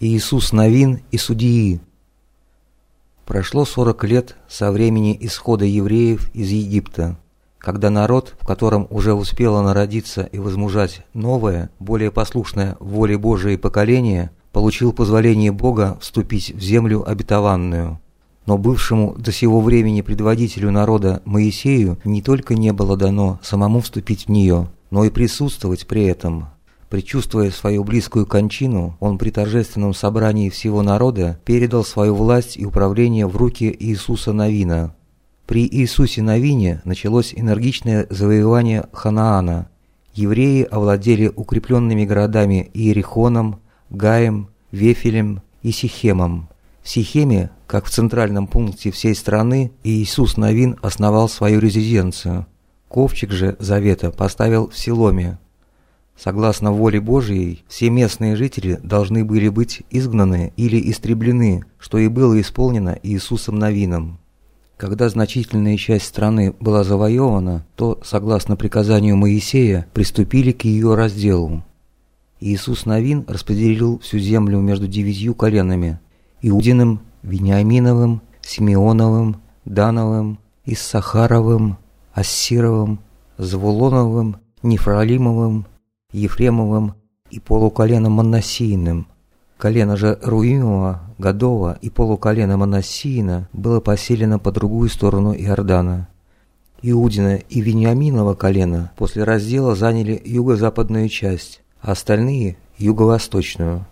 Иисус Новин и Судьи. Прошло сорок лет со времени исхода евреев из Египта, когда народ, в котором уже успело народиться и возмужать новое, более послушное воле Божией поколение, получил позволение Бога вступить в землю обетованную. Но бывшему до сего времени предводителю народа Моисею не только не было дано самому вступить в нее, но и присутствовать при этом, Причувствуя свою близкую кончину, он при торжественном собрании всего народа передал свою власть и управление в руки Иисуса Навина. При Иисусе Навине началось энергичное завоевание Ханаана. Евреи овладели укрепленными городами Иерихоном, Гаем, Вефелем и Сихемом. В Сихеме, как в центральном пункте всей страны, Иисус Навин основал свою резиденцию. Ковчег же Завета поставил в Силоме, Согласно воле Божией, все местные жители должны были быть изгнаны или истреблены, что и было исполнено Иисусом Новином. Когда значительная часть страны была завоевана, то, согласно приказанию Моисея, приступили к ее разделу. Иисус Новин распределил всю землю между девятью коленами – Иудиным, Вениаминовым, Симеоновым, Дановым, Иссахаровым, Ассировым, Звулоновым, Нефралимовым Ефремовым и полуколеном Манасийным. Колено же Руимова, Годова и полуколено Манасиина было поселено по другую сторону Иордана. Иудина и Вениаминова колено после раздела заняли юго-западную часть, а остальные – юго-восточную.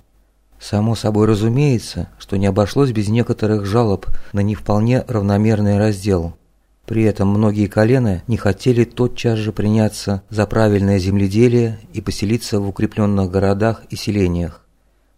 Само собой разумеется, что не обошлось без некоторых жалоб на не вполне равномерный раздел – при этом многие колена не хотели тотчас же приняться за правильное земледелие и поселиться в укрепленных городах и селениях.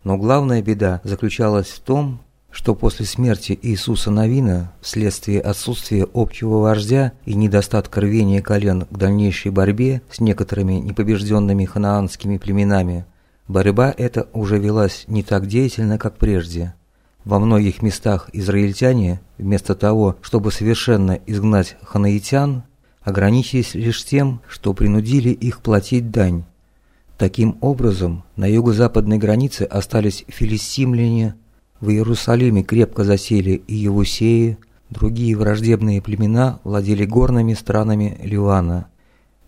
Но главная беда заключалась в том, что после смерти Иисуса Новина, вследствие отсутствия общего вождя и недостатка рвения колен к дальнейшей борьбе с некоторыми непобежденными ханаанскими племенами, борьба эта уже велась не так деятельно, как прежде – во многих местах израильтяне, вместо того, чтобы совершенно изгнать ханаитян, ограничились лишь тем, что принудили их платить дань. Таким образом, на юго-западной границе остались филистимляне, в Иерусалиме крепко засели и Евусеи, другие враждебные племена владели горными странами Ливана.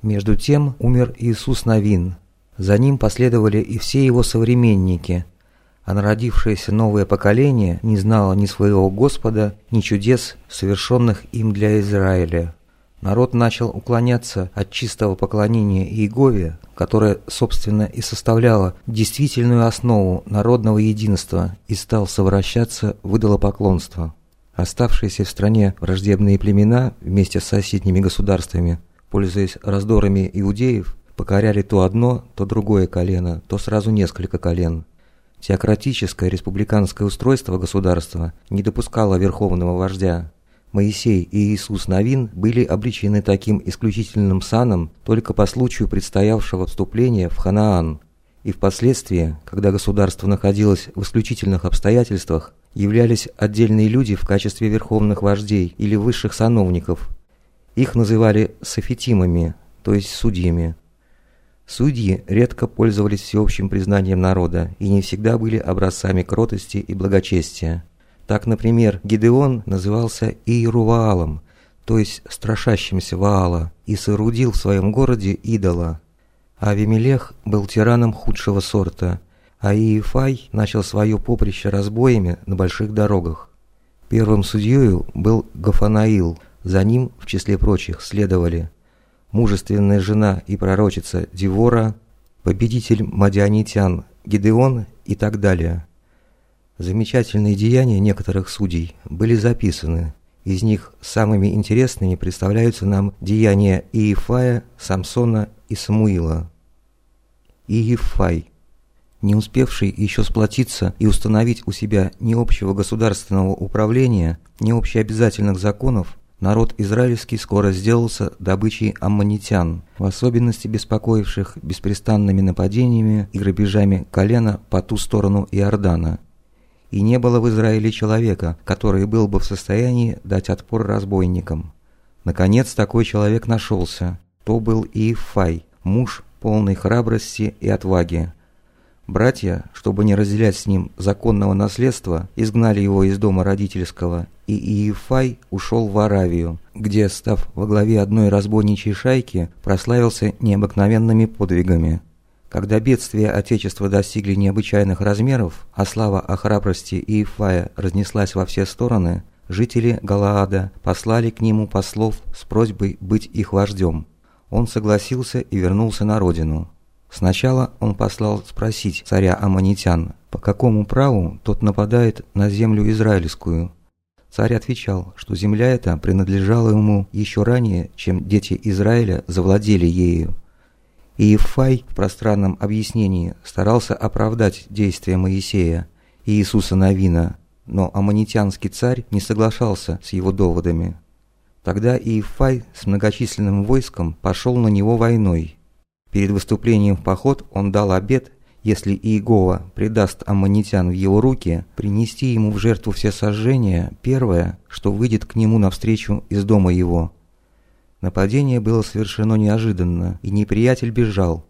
Между тем умер Иисус Навин. За ним последовали и все его современники – а народившееся новое поколение не знало ни своего Господа, ни чудес, совершенных им для Израиля. Народ начал уклоняться от чистого поклонения Иегове, которое, собственно, и составляло действительную основу народного единства, и стал совращаться в идолопоклонство. Оставшиеся в стране враждебные племена вместе с соседними государствами, пользуясь раздорами иудеев, покоряли то одно, то другое колено, то сразу несколько колен – Теократическое республиканское устройство государства не допускало верховного вождя. Моисей и Иисус Новин были обречены таким исключительным саном только по случаю предстоявшего вступления в Ханаан, и впоследствии, когда государство находилось в исключительных обстоятельствах, являлись отдельные люди в качестве верховных вождей или высших сановников. Их называли софитимами, то есть судьями. Судьи редко пользовались всеобщим признанием народа и не всегда были образцами кротости и благочестия. Так, например, Гидеон назывался Иеруваалом, то есть страшащимся Ваала, и соорудил в своем городе идола. Авимелех был тираном худшего сорта, а Иефай начал свое поприще разбоями на больших дорогах. Первым судьею был Гафанаил, за ним, в числе прочих, следовали мужественная жена и пророчица Дивора, победитель мадианитян Гидеон и так далее. Замечательные деяния некоторых судей были записаны. Из них самыми интересными представляются нам деяния Иефая, Самсона и Самуила. Иефай, не успевший еще сплотиться и установить у себя ни общего государственного управления, ни общеобязательных законов, народ израильский скоро сделался добычей аммонитян, в особенности беспокоивших беспрестанными нападениями и грабежами колена по ту сторону Иордана. И не было в Израиле человека, который был бы в состоянии дать отпор разбойникам. Наконец такой человек нашелся. То был Иефай, муж полной храбрости и отваги. Братья, чтобы не разделять с ним законного наследства, изгнали его из дома родительского, и Иефай ушел в Аравию, где, став во главе одной разбойничьей шайки, прославился необыкновенными подвигами. Когда бедствия Отечества достигли необычайных размеров, а слава о храбрости Иефая разнеслась во все стороны, жители Галаада послали к нему послов с просьбой быть их вождем. Он согласился и вернулся на родину. Сначала он послал спросить царя Аманитян, по какому праву тот нападает на землю израильскую. Царь отвечал, что земля эта принадлежала ему еще ранее, чем дети Израиля завладели ею, и Ефай в пространном объяснении старался оправдать действия Моисея и Иисуса Навина, но аммонитянский царь не соглашался с его доводами. Тогда Иефай с многочисленным войском пошел на него войной. Перед выступлением в поход он дал обет, если Иегова предаст аммонитян в его руки, принести ему в жертву все сожжения, первое, что выйдет к нему навстречу из дома его – Нападение было совершено неожиданно, и неприятель бежал.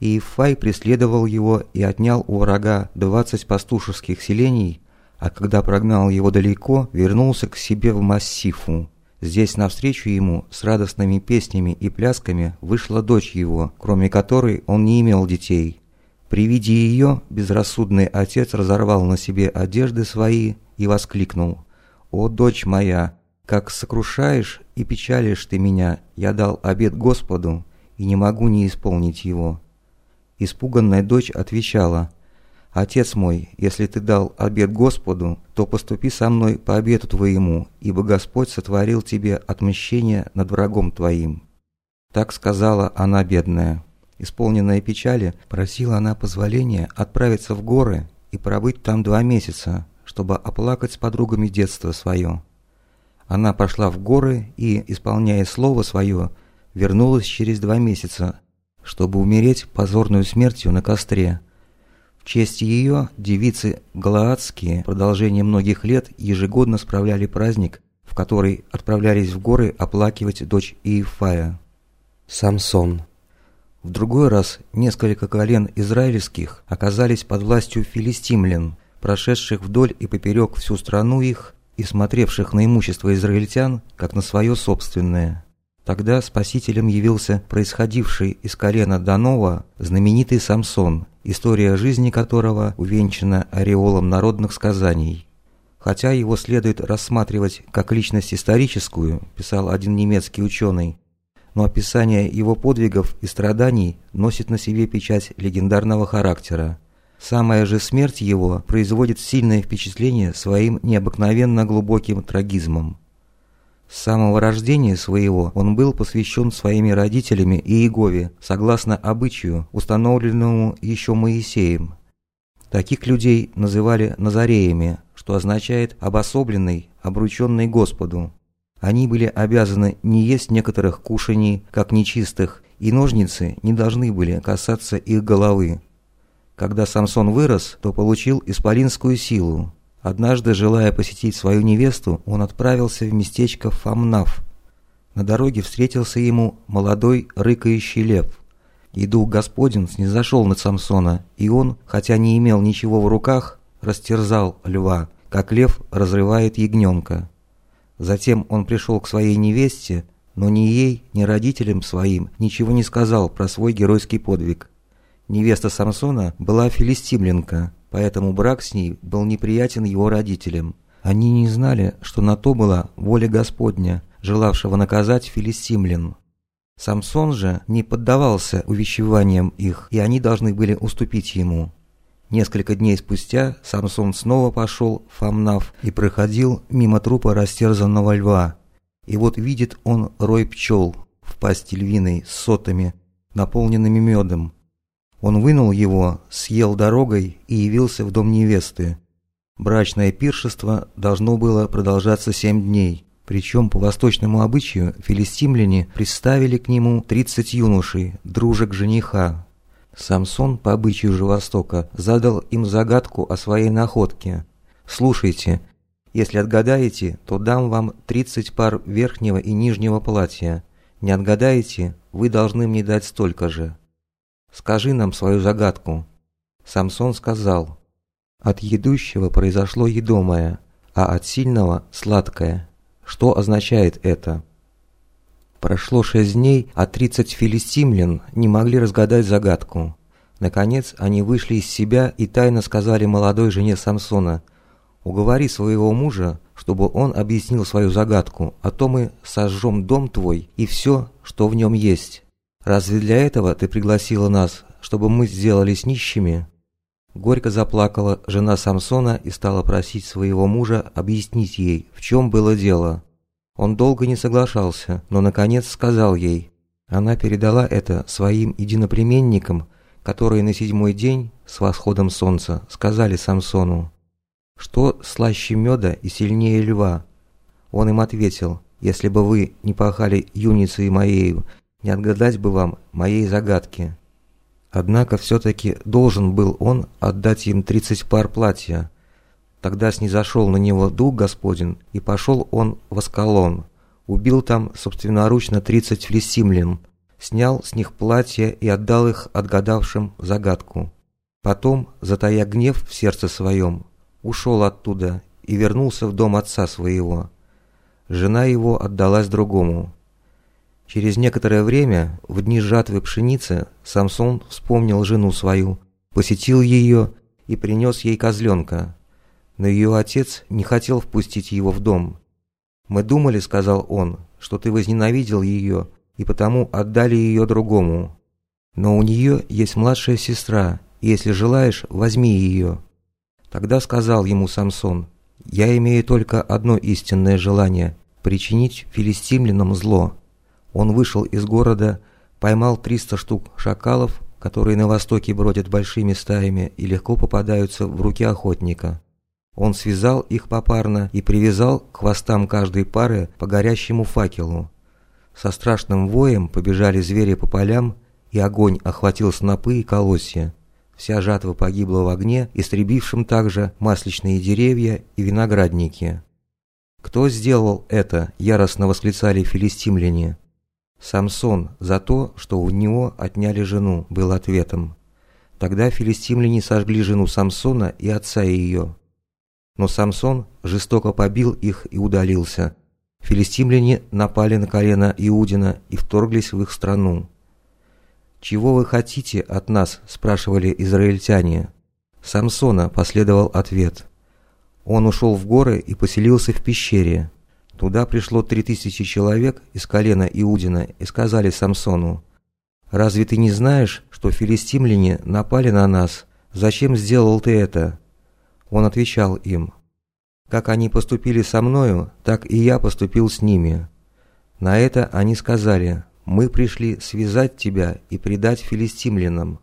И преследовал его и отнял у врага 20 пастушеских селений, а когда прогнал его далеко, вернулся к себе в Массифу. Здесь навстречу ему с радостными песнями и плясками вышла дочь его, кроме которой он не имел детей. При виде ее безрассудный отец разорвал на себе одежды свои и воскликнул «О, дочь моя, как сокрушаешь и печалишь ты меня, я дал обет Господу, и не могу не исполнить его». Испуганная дочь отвечала, «Отец мой, если ты дал обет Господу, то поступи со мной по обету твоему, ибо Господь сотворил тебе отмщение над врагом твоим». Так сказала она бедная. Исполненная печали, просила она позволения отправиться в горы и пробыть там два месяца, чтобы оплакать с подругами детство свое. Она пошла в горы и, исполняя слово свое, вернулась через два месяца, чтобы умереть позорную смертью на костре. В честь ее девицы галаадские продолжение многих лет ежегодно справляли праздник, в который отправлялись в горы оплакивать дочь Иефая. Самсон. В другой раз несколько колен израильских оказались под властью филистимлян, прошедших вдоль и поперек всю страну их и смотревших на имущество израильтян, как на свое собственное. Тогда спасителем явился происходивший из колена Данова знаменитый Самсон, история жизни которого увенчана ореолом народных сказаний. Хотя его следует рассматривать как личность историческую, писал один немецкий ученый, но описание его подвигов и страданий носит на себе печать легендарного характера. Самая же смерть его производит сильное впечатление своим необыкновенно глубоким трагизмом. С самого рождения своего он был посвящен своими родителями и Иегове, согласно обычаю, установленному еще Моисеем. Таких людей называли Назареями, что означает «обособленный, обрученный Господу». Они были обязаны не есть некоторых кушаний, как нечистых, и ножницы не должны были касаться их головы. Когда Самсон вырос, то получил исполинскую силу. Однажды, желая посетить свою невесту, он отправился в местечко Фамнав. На дороге встретился ему молодой рыкающий лев. И дух Господень снизошел над Самсона, и он, хотя не имел ничего в руках, растерзал льва, как лев разрывает ягненка. Затем он пришел к своей невесте, но ни ей, ни родителям своим ничего не сказал про свой геройский подвиг. Невеста Самсона была филистимленка, поэтому брак с ней был неприятен его родителям. Они не знали, что на то была воля Господня, желавшего наказать филистимлян. Самсон же не поддавался увещеваниям их, и они должны были уступить ему. Несколько дней спустя Самсон снова пошел в Фамнав и проходил мимо трупа растерзанного льва. И вот видит он рой пчел в пасти львиной с сотами, наполненными медом, он вынул его, съел дорогой и явился в дом невесты. Брачное пиршество должно было продолжаться семь дней, причем по восточному обычаю филистимляне представили к нему тридцать юношей, дружек жениха. Самсон, по обычаю же Востока, задал им загадку о своей находке. «Слушайте, если отгадаете, то дам вам тридцать пар верхнего и нижнего платья. Не отгадаете, вы должны мне дать столько же». Скажи нам свою загадку». Самсон сказал, «От едущего произошло едомое, а от сильного – сладкое. Что означает это?» Прошло шесть дней, а тридцать филистимлян не могли разгадать загадку. Наконец они вышли из себя и тайно сказали молодой жене Самсона, «Уговори своего мужа, чтобы он объяснил свою загадку, а то мы сожжем дом твой и все, что в нем есть. Разве для этого ты пригласила нас, чтобы мы сделались нищими?» Горько заплакала жена Самсона и стала просить своего мужа объяснить ей, в чем было дело. Он долго не соглашался, но наконец сказал ей. Она передала это своим единоплеменникам, которые на седьмой день с восходом солнца сказали Самсону, что слаще меда и сильнее льва. Он им ответил, если бы вы не пахали юницей моею, не отгадать бы вам моей загадки. Однако все-таки должен был он отдать им тридцать пар платья, Тогда снизошел на него дух Господень, и пошел он в Аскалон. Убил там собственноручно тридцать филистимлян, снял с них платья и отдал их отгадавшим загадку. Потом, затая гнев в сердце своем, ушел оттуда и вернулся в дом отца своего. Жена его отдалась другому. Через некоторое время, в дни жатвы пшеницы, Самсон вспомнил жену свою, посетил ее и принес ей козленка, но ее отец не хотел впустить его в дом. «Мы думали, — сказал он, — что ты возненавидел ее, и потому отдали ее другому. Но у нее есть младшая сестра, и если желаешь, возьми ее». Тогда сказал ему Самсон, «Я имею только одно истинное желание – причинить филистимлянам зло». Он вышел из города, поймал триста штук шакалов, которые на востоке бродят большими стаями и легко попадаются в руки охотника. Он связал их попарно и привязал к хвостам каждой пары по горящему факелу. Со страшным воем побежали звери по полям, и огонь охватил снопы и колосья. Вся жатва погибла в огне, истребившем также масличные деревья и виноградники. «Кто сделал это?» – яростно восклицали филистимляне. «Самсон за то, что у него отняли жену», – был ответом. Тогда филистимляне сожгли жену Самсона и отца ее. Но Самсон жестоко побил их и удалился. Филистимляне напали на колено Иудина и вторглись в их страну. «Чего вы хотите от нас?» – спрашивали израильтяне. Самсона последовал ответ. Он ушел в горы и поселился в пещере. Туда пришло три тысячи человек из колена Иудина и сказали Самсону, «Разве ты не знаешь, что филистимляне напали на нас? Зачем сделал ты это?» Он отвечал им, «Как они поступили со мною, так и я поступил с ними». На это они сказали, «Мы пришли связать тебя и предать филистимлянам».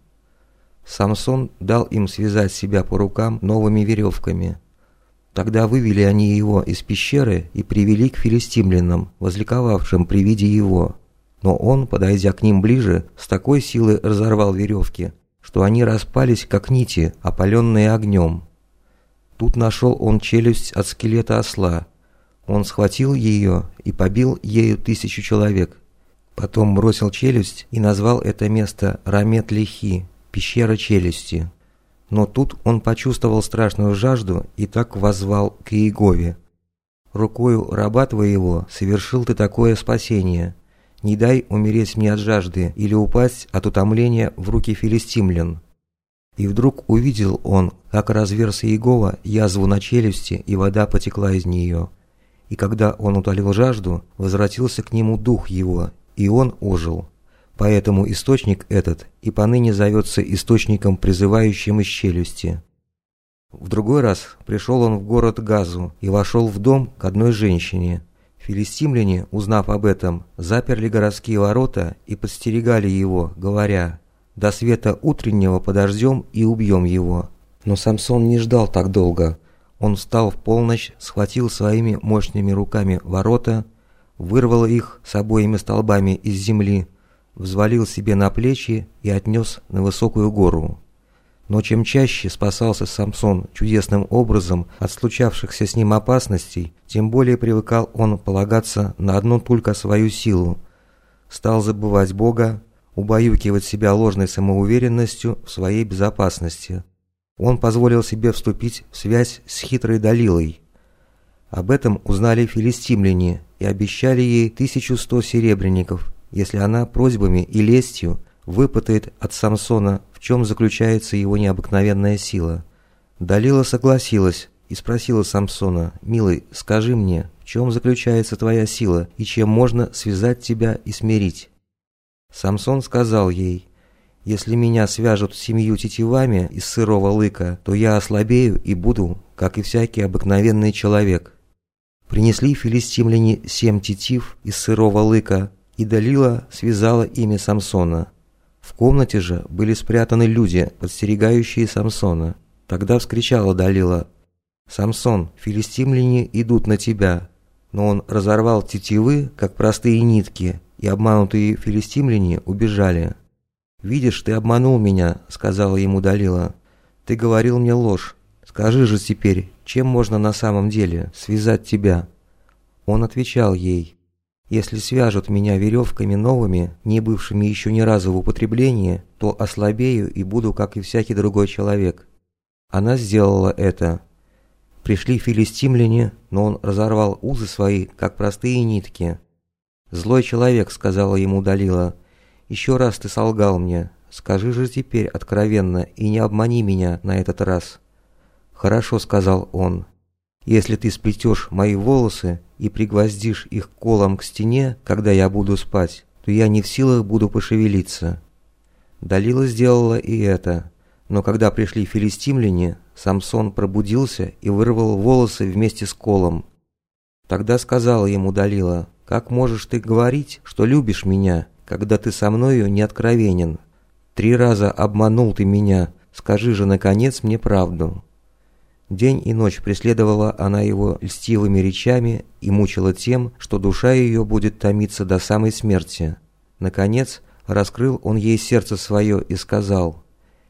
Самсон дал им связать себя по рукам новыми веревками. Тогда вывели они его из пещеры и привели к филистимлянам, возликовавшим при виде его. Но он, подойдя к ним ближе, с такой силой разорвал веревки, что они распались, как нити, опаленные огнем. Тут нашел он челюсть от скелета осла. Он схватил ее и побил ею тысячу человек. Потом бросил челюсть и назвал это место Рамет-Лихи, пещера челюсти. Но тут он почувствовал страшную жажду и так воззвал к Иегове. «Рукою раба твоего совершил ты такое спасение. Не дай умереть мне от жажды или упасть от утомления в руки филистимлян». И вдруг увидел он, как разверся Иегова язву на челюсти, и вода потекла из нее. И когда он утолил жажду, возвратился к нему дух его, и он ожил. Поэтому источник этот и поныне зовется источником, призывающим из челюсти. В другой раз пришел он в город Газу и вошел в дом к одной женщине. Филистимляне, узнав об этом, заперли городские ворота и подстерегали его, говоря до света утреннего подождем и убьем его. Но Самсон не ждал так долго. Он встал в полночь, схватил своими мощными руками ворота, вырвал их с обоими столбами из земли, взвалил себе на плечи и отнес на высокую гору. Но чем чаще спасался Самсон чудесным образом от случавшихся с ним опасностей, тем более привыкал он полагаться на одну только свою силу. Стал забывать Бога, убаюкивать себя ложной самоуверенностью в своей безопасности. Он позволил себе вступить в связь с хитрой Далилой. Об этом узнали филистимляне и обещали ей 1100 серебряников, если она просьбами и лестью выпытает от Самсона, в чем заключается его необыкновенная сила. Далила согласилась и спросила Самсона, «Милый, скажи мне, в чем заключается твоя сила и чем можно связать тебя и смирить?» Самсон сказал ей, «Если меня свяжут семью тетивами из сырого лыка, то я ослабею и буду, как и всякий обыкновенный человек». Принесли филистимляне семь тетив из сырого лыка, и Далила связала ими Самсона. В комнате же были спрятаны люди, подстерегающие Самсона. Тогда вскричала Далила, «Самсон, филистимляне идут на тебя». Но он разорвал тетивы, как простые нитки, и обманутые филистимляне убежали. «Видишь, ты обманул меня», — сказала ему Далила. «Ты говорил мне ложь. Скажи же теперь, чем можно на самом деле связать тебя?» Он отвечал ей, «Если свяжут меня веревками новыми, не бывшими еще ни разу в употреблении, то ослабею и буду, как и всякий другой человек». Она сделала это. Пришли филистимляне, но он разорвал узы свои, как простые нитки. «Злой человек», — сказала ему Далила, — «еще раз ты солгал мне, скажи же теперь откровенно и не обмани меня на этот раз». «Хорошо», — сказал он. «Если ты сплетешь мои волосы и пригвоздишь их колом к стене, когда я буду спать, то я не в силах буду пошевелиться». Далила сделала и это. Но когда пришли филистимляне, Самсон пробудился и вырвал волосы вместе с колом. Тогда сказала ему Далила, «Как можешь ты говорить, что любишь меня, когда ты со мною не откровенен? Три раза обманул ты меня, скажи же, наконец, мне правду». День и ночь преследовала она его льстивыми речами и мучила тем, что душа ее будет томиться до самой смерти. Наконец, раскрыл он ей сердце свое и сказал,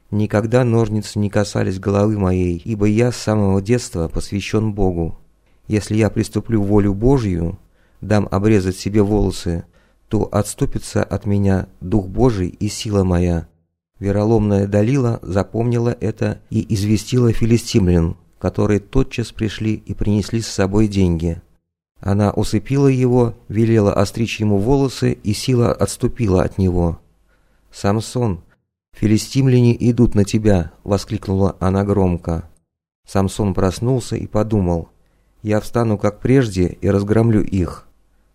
«Никогда ножницы не касались головы моей, ибо я с самого детства посвящен Богу. Если я приступлю волю Божью, дам обрезать себе волосы, то отступится от меня Дух Божий и сила моя». Вероломная Далила запомнила это и известила филистимлян, которые тотчас пришли и принесли с собой деньги. Она усыпила его, велела остричь ему волосы, и сила отступила от него. «Самсон, филистимляне идут на тебя!» – воскликнула она громко. Самсон проснулся и подумал, «Я встану как прежде и разгромлю их».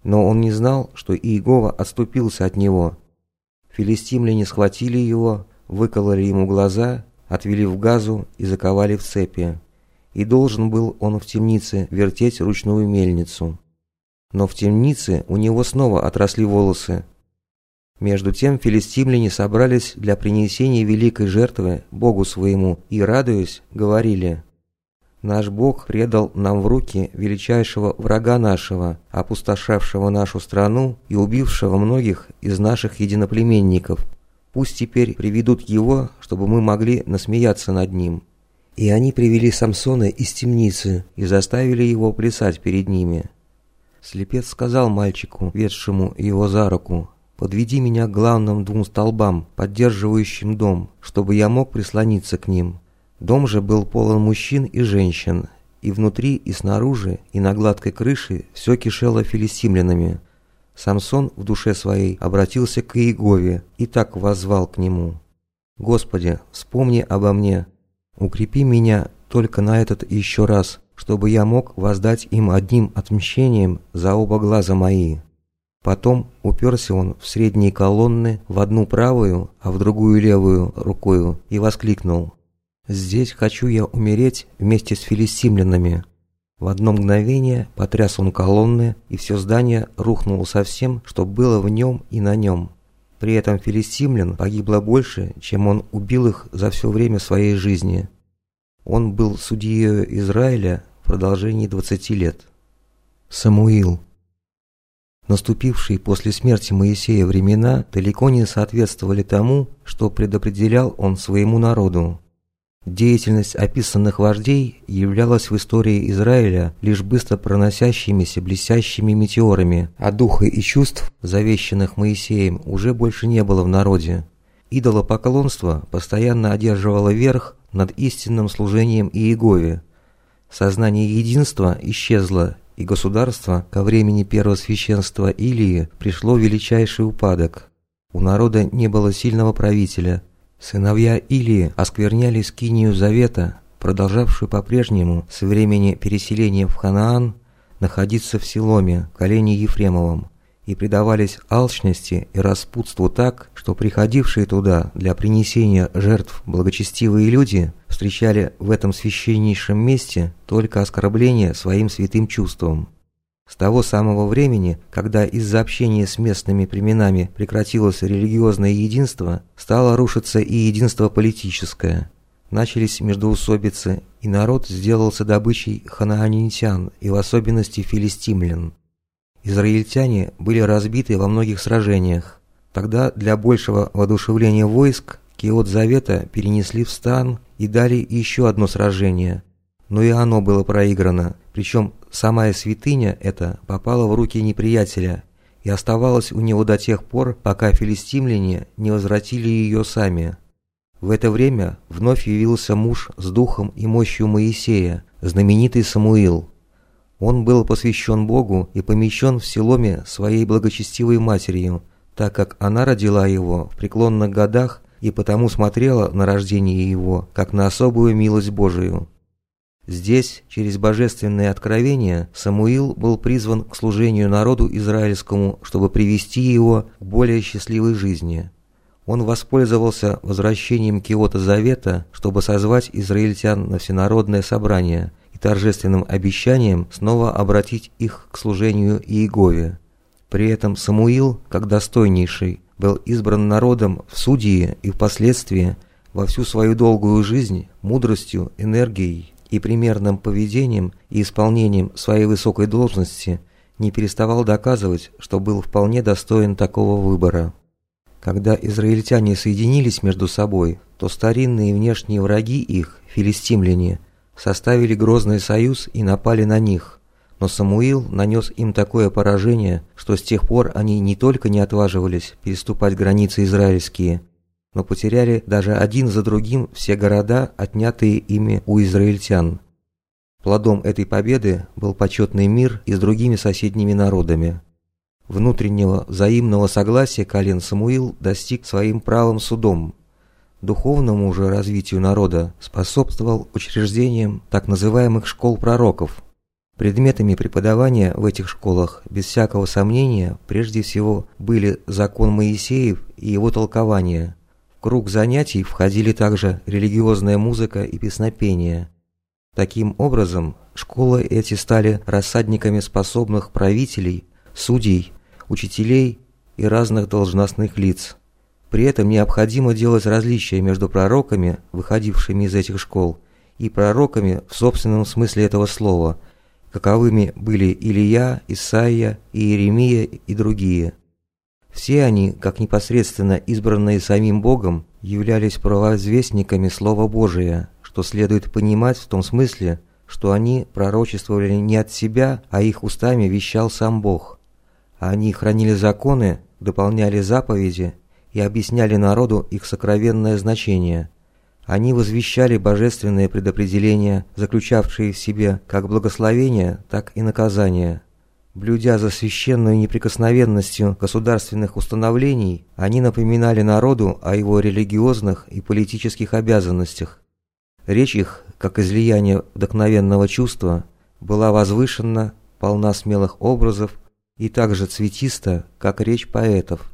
Но он не знал, что Иегова отступился от него. Филистимляне схватили его, выкололи ему глаза, отвели в газу и заковали в цепи и должен был он в темнице вертеть ручную мельницу. Но в темнице у него снова отросли волосы. Между тем филистимляне собрались для принесения великой жертвы Богу своему и, радуясь, говорили «Наш Бог предал нам в руки величайшего врага нашего, опустошавшего нашу страну и убившего многих из наших единоплеменников. Пусть теперь приведут его, чтобы мы могли насмеяться над ним». И они привели Самсона из темницы и заставили его плясать перед ними. Слепец сказал мальчику, ведшему его за руку, «Подведи меня к главным двум столбам, поддерживающим дом, чтобы я мог прислониться к ним». Дом же был полон мужчин и женщин, и внутри, и снаружи, и на гладкой крыше все кишело филистимлянами. Самсон в душе своей обратился к Иегове и так воззвал к нему. «Господи, вспомни обо мне, Укрепи меня только на этот еще раз, чтобы я мог воздать им одним отмщением за оба глаза мои». Потом уперся он в средние колонны, в одну правую, а в другую левую рукою, и воскликнул. «Здесь хочу я умереть вместе с филистимлянами». В одно мгновение потряс он колонны, и все здание рухнуло со всем, что было в нем и на нем. При этом филистимлян погибло больше, чем он убил их за все время своей жизни. Он был судьей Израиля в продолжении 20 лет. Самуил Наступившие после смерти Моисея времена далеко не соответствовали тому, что предопределял он своему народу. Деятельность описанных вождей являлась в истории Израиля лишь быстро проносящимися блестящими метеорами, а духа и чувств, завещанных Моисеем, уже больше не было в народе. Идолопоклонство постоянно одерживало верх над истинным служением Иегове. Сознание единства исчезло, и государство ко времени первого священства Илии пришло величайший упадок. У народа не было сильного правителя. Сыновья Илии оскверняли скинию Завета, продолжавшую по-прежнему с времени переселения в Ханаан находиться в Силоме, колене Ефремовом и предавались алчности и распутству так, что приходившие туда для принесения жертв благочестивые люди встречали в этом священнейшем месте только оскорбление своим святым чувством. С того самого времени, когда из-за общения с местными племенами прекратилось религиозное единство, стало рушиться и единство политическое. Начались междоусобицы, и народ сделался добычей ханаанитян и в особенности филистимлян. Израильтяне были разбиты во многих сражениях. Тогда для большего воодушевления войск Киот Завета перенесли в стан и дали еще одно сражение. Но и оно было проиграно, причем сама святыня эта попала в руки неприятеля и оставалась у него до тех пор, пока филистимляне не возвратили ее сами. В это время вновь явился муж с духом и мощью Моисея, знаменитый Самуил. Он был посвящен Богу и помещен в Селоме своей благочестивой матерью, так как она родила его в преклонных годах и потому смотрела на рождение его, как на особую милость Божию. Здесь, через божественное откровение, Самуил был призван к служению народу израильскому, чтобы привести его к более счастливой жизни. Он воспользовался возвращением Киота Завета, чтобы созвать израильтян на всенародное собрание – торжественным обещанием снова обратить их к служению Иегове. При этом Самуил, как достойнейший, был избран народом в судьи и впоследствии во всю свою долгую жизнь мудростью, энергией и примерным поведением и исполнением своей высокой должности не переставал доказывать, что был вполне достоин такого выбора. Когда израильтяне соединились между собой, то старинные внешние враги их, филистимляне, составили грозный союз и напали на них. Но Самуил нанес им такое поражение, что с тех пор они не только не отваживались переступать границы израильские, но потеряли даже один за другим все города, отнятые ими у израильтян. Плодом этой победы был почетный мир и с другими соседними народами. Внутреннего взаимного согласия колен Самуил достиг своим правым судом, Духовному же развитию народа способствовал учреждением так называемых школ пророков. Предметами преподавания в этих школах, без всякого сомнения, прежде всего были закон Моисеев и его толкование. Круг занятий входили также религиозная музыка и песнопение. Таким образом, школы эти стали рассадниками способных правителей, судей, учителей и разных должностных лиц. При этом необходимо делать различия между пророками, выходившими из этих школ, и пророками в собственном смысле этого слова, каковыми были Илия, Исаия, Иеремия и другие. Все они, как непосредственно избранные самим Богом, являлись правоизвестниками Слова Божия, что следует понимать в том смысле, что они пророчествовали не от себя, а их устами вещал сам Бог. Они хранили законы, дополняли заповеди и объясняли народу их сокровенное значение. Они возвещали божественные предопределения, заключавшие в себе как благословение, так и наказание. Блюдя за священную неприкосновенностью государственных установлений, они напоминали народу о его религиозных и политических обязанностях. Речь их, как излияние вдохновенного чувства, была возвышена, полна смелых образов и также цветиста, как речь поэтов.